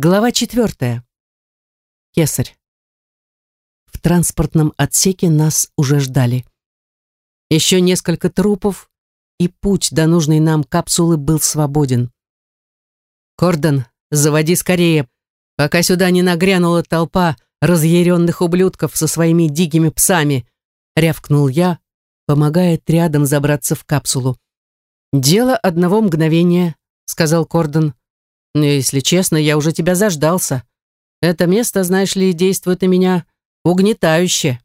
Глава четвертая. Кесарь. В транспортном отсеке нас уже ждали. Еще несколько трупов, и путь до нужной нам капсулы был свободен. «Кордон, заводи скорее, пока сюда не нагрянула толпа разъяренных ублюдков со своими дикими псами», рявкнул я, помогая триадам забраться в капсулу. «Дело одного мгновения», — сказал Кордон. Но, если честно, я уже тебя заждался. Это место, знаешь ли, действует на меня угнетающе.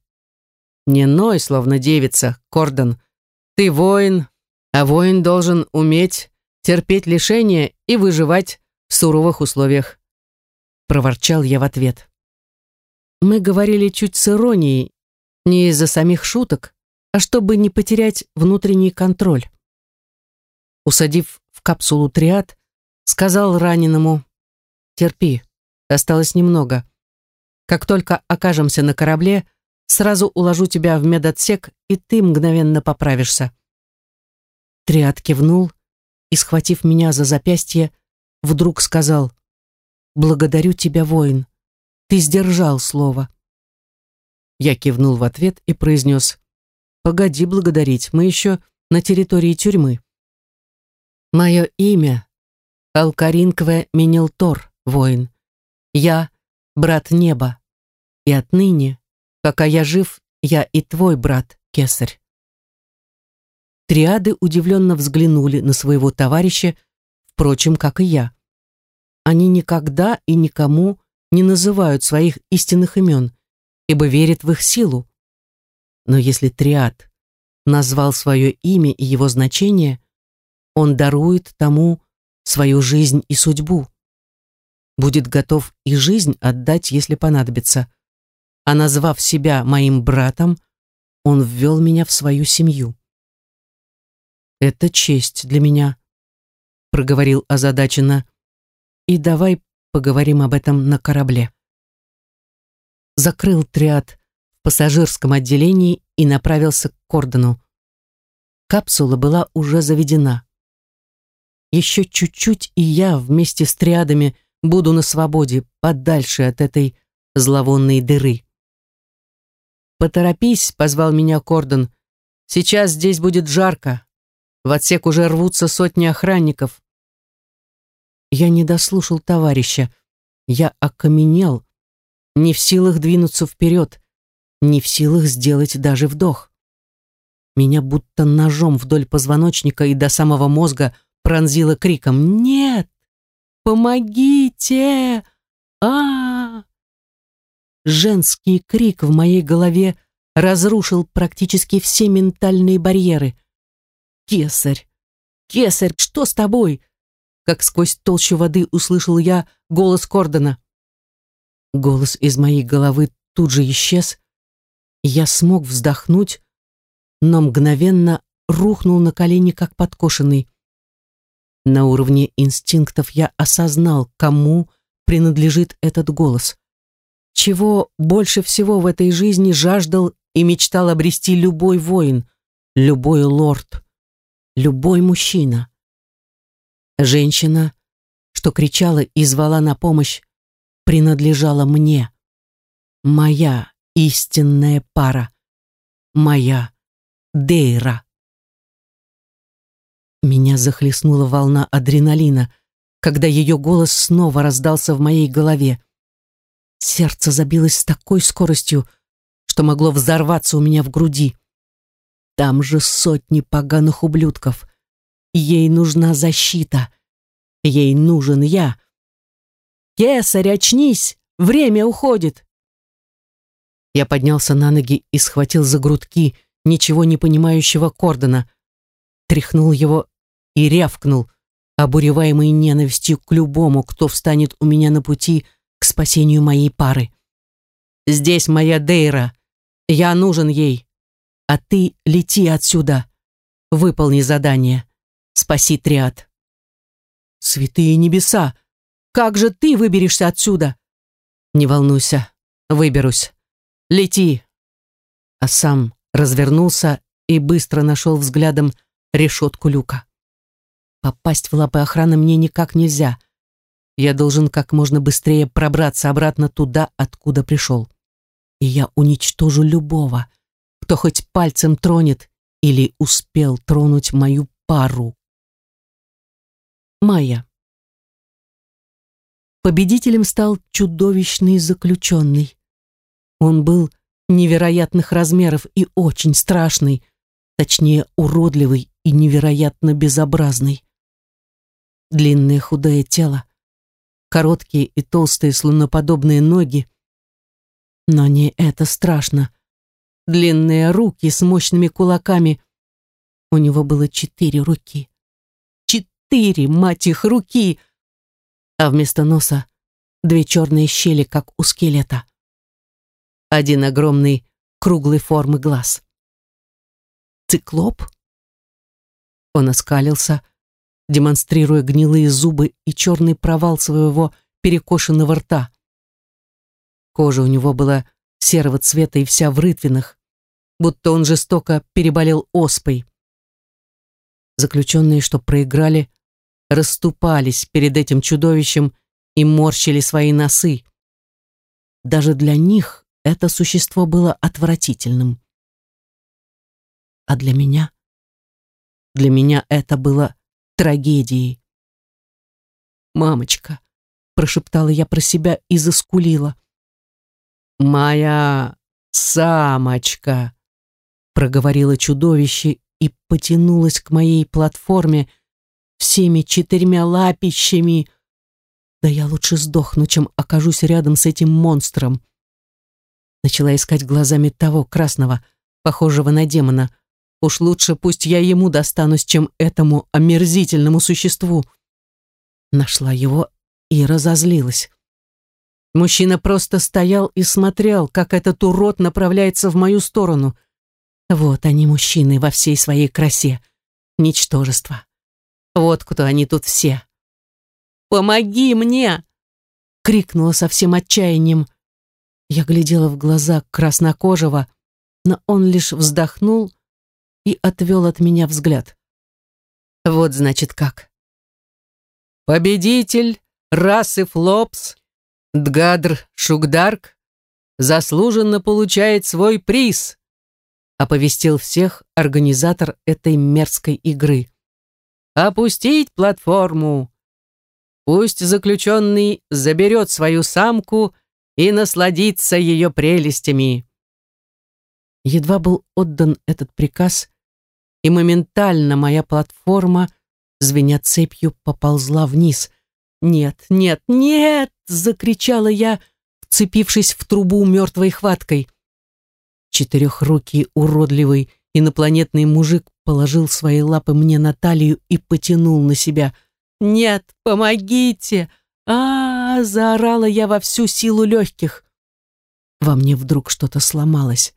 Не ной, словно девица, Кордон. Ты воин, а воин должен уметь терпеть лишения и выживать в суровых условиях. Проворчал я в ответ. Мы говорили чуть с иронией, не из-за самих шуток, а чтобы не потерять внутренний контроль. Усадив в капсулу триад, сказал раненому «Терпи, осталось немного. Как только окажемся на корабле, сразу уложу тебя в медотсек, и ты мгновенно поправишься». Триад кивнул и, схватив меня за запястье, вдруг сказал «Благодарю тебя, воин, ты сдержал слово». Я кивнул в ответ и произнес «Погоди благодарить, мы еще на территории тюрьмы». Мое имя Алкаринкве Минилтор, воин. Я — брат неба. И отныне, пока я жив, я и твой брат, кесарь. Триады удивленно взглянули на своего товарища, впрочем, как и я. Они никогда и никому не называют своих истинных имен, ибо верят в их силу. Но если триад назвал свое имя и его значение, он дарует тому свою жизнь и судьбу. Будет готов и жизнь отдать, если понадобится. А назвав себя моим братом, он ввел меня в свою семью. «Это честь для меня», — проговорил озадаченно. «И давай поговорим об этом на корабле». Закрыл триад в пассажирском отделении и направился к Кордону. Капсула была уже заведена. Еще чуть-чуть, и я вместе с триадами буду на свободе, подальше от этой зловонной дыры. «Поторопись», — позвал меня Кордон. «Сейчас здесь будет жарко. В отсек уже рвутся сотни охранников». Я не дослушал товарища. Я окаменел, не в силах двинуться вперед, не в силах сделать даже вдох. Меня будто ножом вдоль позвоночника и до самого мозга пронзила криком «Нет! Помогите! а, -а, Женский крик в моей голове разрушил практически все ментальные барьеры. «Кесарь! Кесарь, что с тобой?» Как сквозь толщу воды услышал я голос Кордона. Голос из моей головы тут же исчез. Я смог вздохнуть, но мгновенно рухнул на колени, как подкошенный. На уровне инстинктов я осознал, кому принадлежит этот голос. Чего больше всего в этой жизни жаждал и мечтал обрести любой воин, любой лорд, любой мужчина. Женщина, что кричала и звала на помощь, принадлежала мне. Моя истинная пара. Моя Дейра. Меня захлестнула волна адреналина, когда ее голос снова раздался в моей голове. Сердце забилось с такой скоростью, что могло взорваться у меня в груди. Там же сотни поганых ублюдков. Ей нужна защита. Ей нужен я. «Кесарь, очнись! Время уходит!» Я поднялся на ноги и схватил за грудки ничего не понимающего Кордона, тряхнул его и рявкнул, обуреваемый ненавистью к любому, кто встанет у меня на пути к спасению моей пары. «Здесь моя Дейра. Я нужен ей. А ты лети отсюда. Выполни задание. Спаси триад». «Святые небеса! Как же ты выберешься отсюда?» «Не волнуйся, выберусь. Лети!» А сам развернулся и быстро нашел взглядом решетку люка. Попасть в лапы охраны мне никак нельзя. Я должен как можно быстрее пробраться обратно туда, откуда пришел. И я уничтожу любого, кто хоть пальцем тронет или успел тронуть мою пару. Майя. Победителем стал чудовищный заключенный. Он был невероятных размеров и очень страшный, точнее уродливый и невероятно безобразный. Длинное худое тело, короткие и толстые слоноподобные ноги. Но не это страшно. Длинные руки с мощными кулаками. У него было четыре руки. Четыре, мать их, руки! А вместо носа две черные щели, как у скелета. Один огромный круглой формы глаз. Циклоп? Он оскалился, демонстрируя гнилые зубы и черный провал своего перекошенного рта. Кожа у него была серого цвета и вся в рытвинах, будто он жестоко переболел оспой. Заключенные, что проиграли, расступались перед этим чудовищем и морщили свои носы. Даже для них это существо было отвратительным. А для меня? Для меня это было трагедией. «Мамочка», — прошептала я про себя и заскулила. «Моя самочка», — проговорило чудовище и потянулось к моей платформе всеми четырьмя лапищами. Да я лучше сдохну, чем окажусь рядом с этим монстром. Начала искать глазами того красного, похожего на демона, Уж лучше пусть я ему достанусь, чем этому омерзительному существу. Нашла его и разозлилась. Мужчина просто стоял и смотрел, как этот урод направляется в мою сторону. Вот они, мужчины, во всей своей красе. Ничтожество. Вот кто они тут все. «Помоги мне!» — крикнула со всем отчаянием. Я глядела в глаза краснокожего, но он лишь вздохнул и отвел от меня взгляд. Вот значит как. Победитель расы Флопс, Дгадр Шугдарк, заслуженно получает свой приз, оповестил всех организатор этой мерзкой игры. Опустить платформу. Пусть заключенный заберет свою самку и насладится ее прелестями. Едва был отдан этот приказ, и моментально моя платформа, звеня цепью, поползла вниз. «Нет, нет, нет!» — закричала я, вцепившись в трубу мертвой хваткой. Четырехрукий, уродливый, инопланетный мужик положил свои лапы мне на талию и потянул на себя. «Нет, помогите!» а, -а, заорала я во всю силу легких. Во мне вдруг что-то сломалось.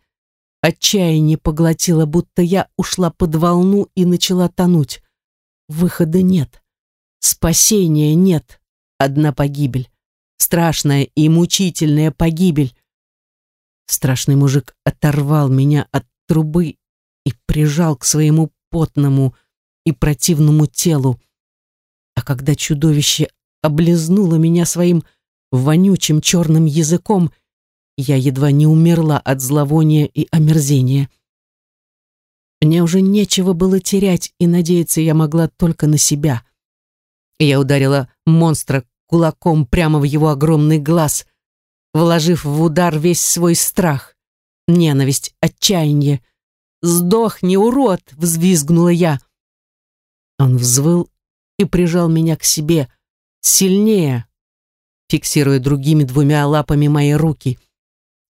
Отчаяние поглотило, будто я ушла под волну и начала тонуть. Выхода нет. Спасения нет. Одна погибель. Страшная и мучительная погибель. Страшный мужик оторвал меня от трубы и прижал к своему потному и противному телу. А когда чудовище облизнуло меня своим вонючим черным языком, я едва не умерла от зловония и омерзения. Мне уже нечего было терять, и надеяться я могла только на себя. Я ударила монстра кулаком прямо в его огромный глаз, вложив в удар весь свой страх, ненависть, отчаяние. «Сдохни, урод!» — взвизгнула я. Он взвыл и прижал меня к себе сильнее, фиксируя другими двумя лапами мои руки.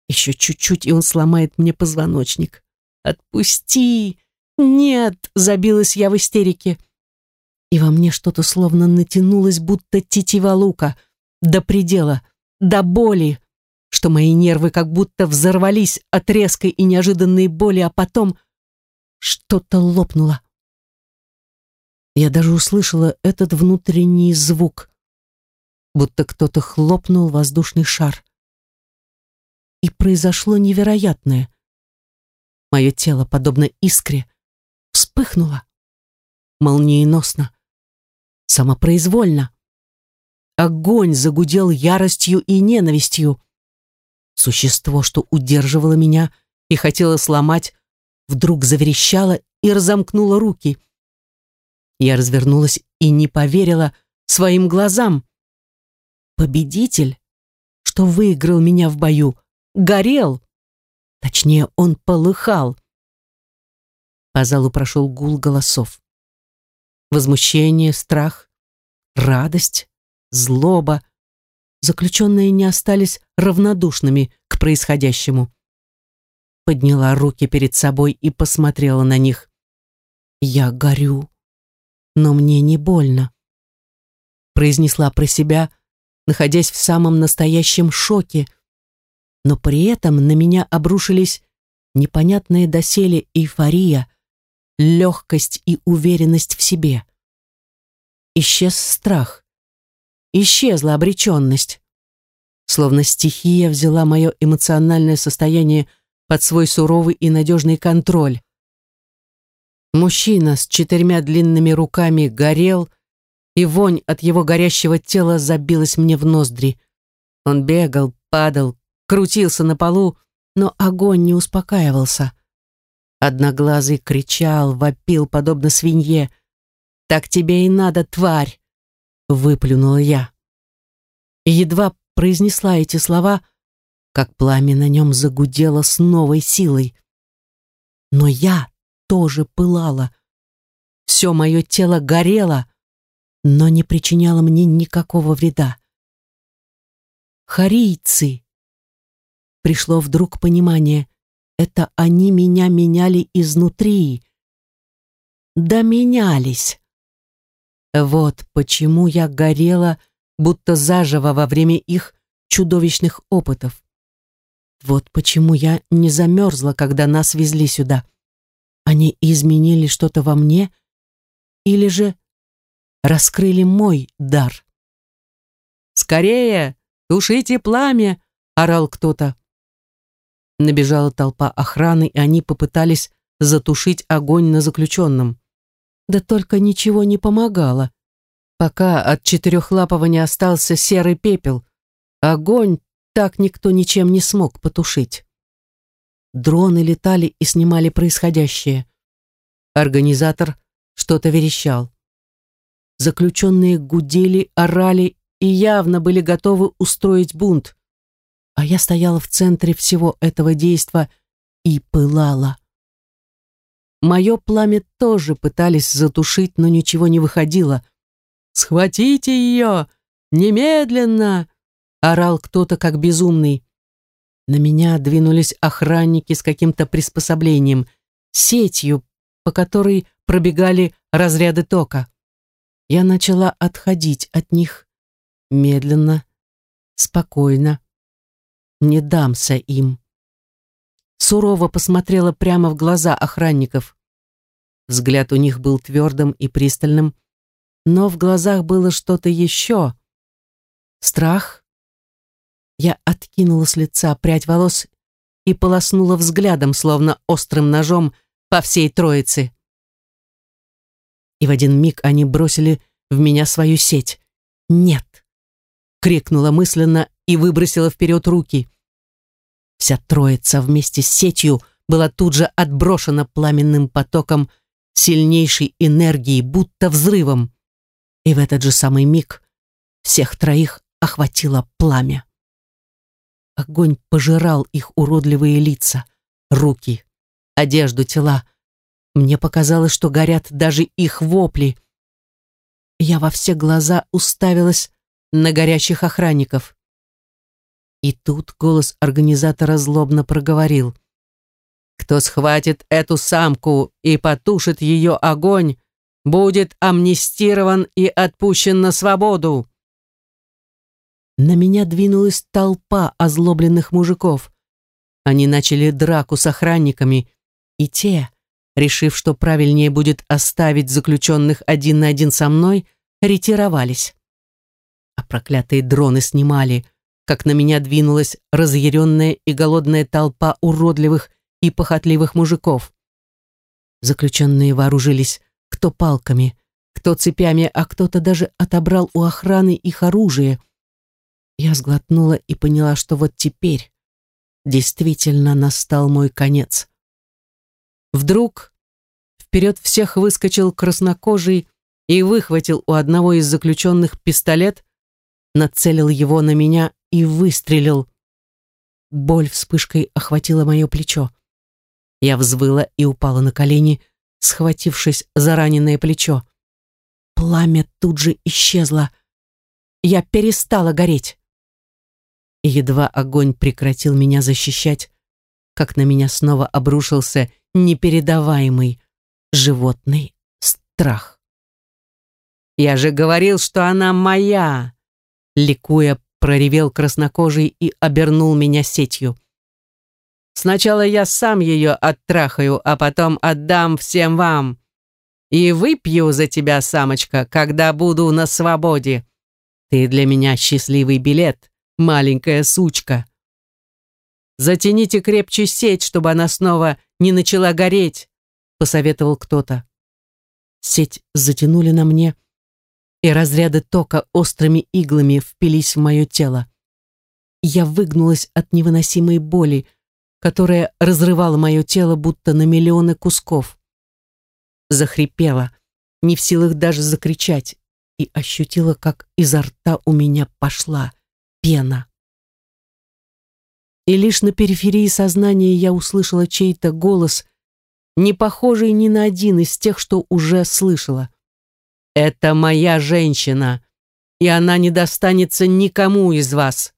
Еще чуть-чуть, и он сломает мне позвоночник. «Отпусти!» «Нет!» — забилась я в истерике. И во мне что-то словно натянулось, будто тетива лука. До предела, до боли, что мои нервы как будто взорвались от резкой и неожиданной боли, а потом что-то лопнуло. Я даже услышала этот внутренний звук, будто кто-то хлопнул воздушный шар и произошло невероятное. Мое тело, подобно искре, вспыхнуло. Молниеносно. Самопроизвольно. огонь загудел яростью и ненавистью. Существо, что удерживало меня и хотело сломать, вдруг заверещало и разомкнуло руки. Я развернулась и не поверила своим глазам. Победитель, что выиграл меня в бою, горел. Точнее, он полыхал. По залу прошел гул голосов. Возмущение, страх, радость, злоба. Заключенные не остались равнодушными к происходящему. Подняла руки перед собой и посмотрела на них. «Я горю, но мне не больно», произнесла про себя, находясь в самом настоящем шоке, но при этом на меня обрушились непонятные доселе эйфория, легкость и уверенность в себе. Исчез страх, исчезла обреченность. Словно стихия взяла мое эмоциональное состояние под свой суровый и надежный контроль. Мужчина с четырьмя длинными руками горел, и вонь от его горящего тела забилась мне в ноздри. Он бегал, падал, крутился на полу, но огонь не успокаивался. Одноглазый кричал, вопил, подобно свинье. «Так тебе и надо, тварь!» — выплюнула я. И едва произнесла эти слова, как пламя на нем загудело с новой силой. Но я тоже пылала. Все мое тело горело, но не причиняло мне никакого вреда. Харийцы! Пришло вдруг понимание, это они меня меняли изнутри. Да менялись. Вот почему я горела, будто заживо во время их чудовищных опытов. Вот почему я не замерзла, когда нас везли сюда. Они изменили что-то во мне или же раскрыли мой дар. «Скорее! Тушите пламя!» — орал кто-то. Набежала толпа охраны, и они попытались затушить огонь на заключенном. Да только ничего не помогало. Пока от четырехлапого не остался серый пепел, огонь так никто ничем не смог потушить. Дроны летали и снимали происходящее. Организатор что-то верещал. Заключенные гудели, орали и явно были готовы устроить бунт а я стояла в центре всего этого действа и пылала. Мое пламя тоже пытались затушить, но ничего не выходило. «Схватите ее! Немедленно!» — орал кто-то как безумный. На меня двинулись охранники с каким-то приспособлением, сетью, по которой пробегали разряды тока. Я начала отходить от них медленно, спокойно не дамся им. Сурово посмотрела прямо в глаза охранников. Взгляд у них был твердым и пристальным, но в глазах было что-то еще. Страх. Я откинула с лица прядь волос и полоснула взглядом, словно острым ножом, по всей троице. И в один миг они бросили в меня свою сеть. «Нет!» — крикнула мысленно и выбросила вперед руки. Вся троица вместе с сетью была тут же отброшена пламенным потоком сильнейшей энергии, будто взрывом. И в этот же самый миг всех троих охватило пламя. Огонь пожирал их уродливые лица, руки, одежду, тела. Мне показалось, что горят даже их вопли. Я во все глаза уставилась на горящих охранников. И тут голос организатора злобно проговорил. «Кто схватит эту самку и потушит ее огонь, будет амнистирован и отпущен на свободу!» На меня двинулась толпа озлобленных мужиков. Они начали драку с охранниками, и те, решив, что правильнее будет оставить заключенных один на один со мной, ретировались. А проклятые дроны снимали как на меня двинулась разъяренная и голодная толпа уродливых и похотливых мужиков. Заключенные вооружились кто палками, кто цепями, а кто-то даже отобрал у охраны их оружие. Я сглотнула и поняла, что вот теперь действительно настал мой конец. Вдруг вперед всех выскочил краснокожий и выхватил у одного из заключенных пистолет, нацелил его на меня и выстрелил. Боль вспышкой охватила мое плечо. Я взвыла и упала на колени, схватившись за раненое плечо. Пламя тут же исчезло. Я перестала гореть. И едва огонь прекратил меня защищать, как на меня снова обрушился непередаваемый животный страх. «Я же говорил, что она моя!» Ликуя, проревел краснокожий и обернул меня сетью. «Сначала я сам ее оттрахаю, а потом отдам всем вам. И выпью за тебя, самочка, когда буду на свободе. Ты для меня счастливый билет, маленькая сучка. Затяните крепче сеть, чтобы она снова не начала гореть», посоветовал кто-то. Сеть затянули на мне, и разряды тока острыми иглами впились в мое тело. Я выгнулась от невыносимой боли, которая разрывала мое тело будто на миллионы кусков. Захрипела, не в силах даже закричать, и ощутила, как изо рта у меня пошла пена. И лишь на периферии сознания я услышала чей-то голос, не похожий ни на один из тех, что уже слышала. Это моя женщина, и она не достанется никому из вас.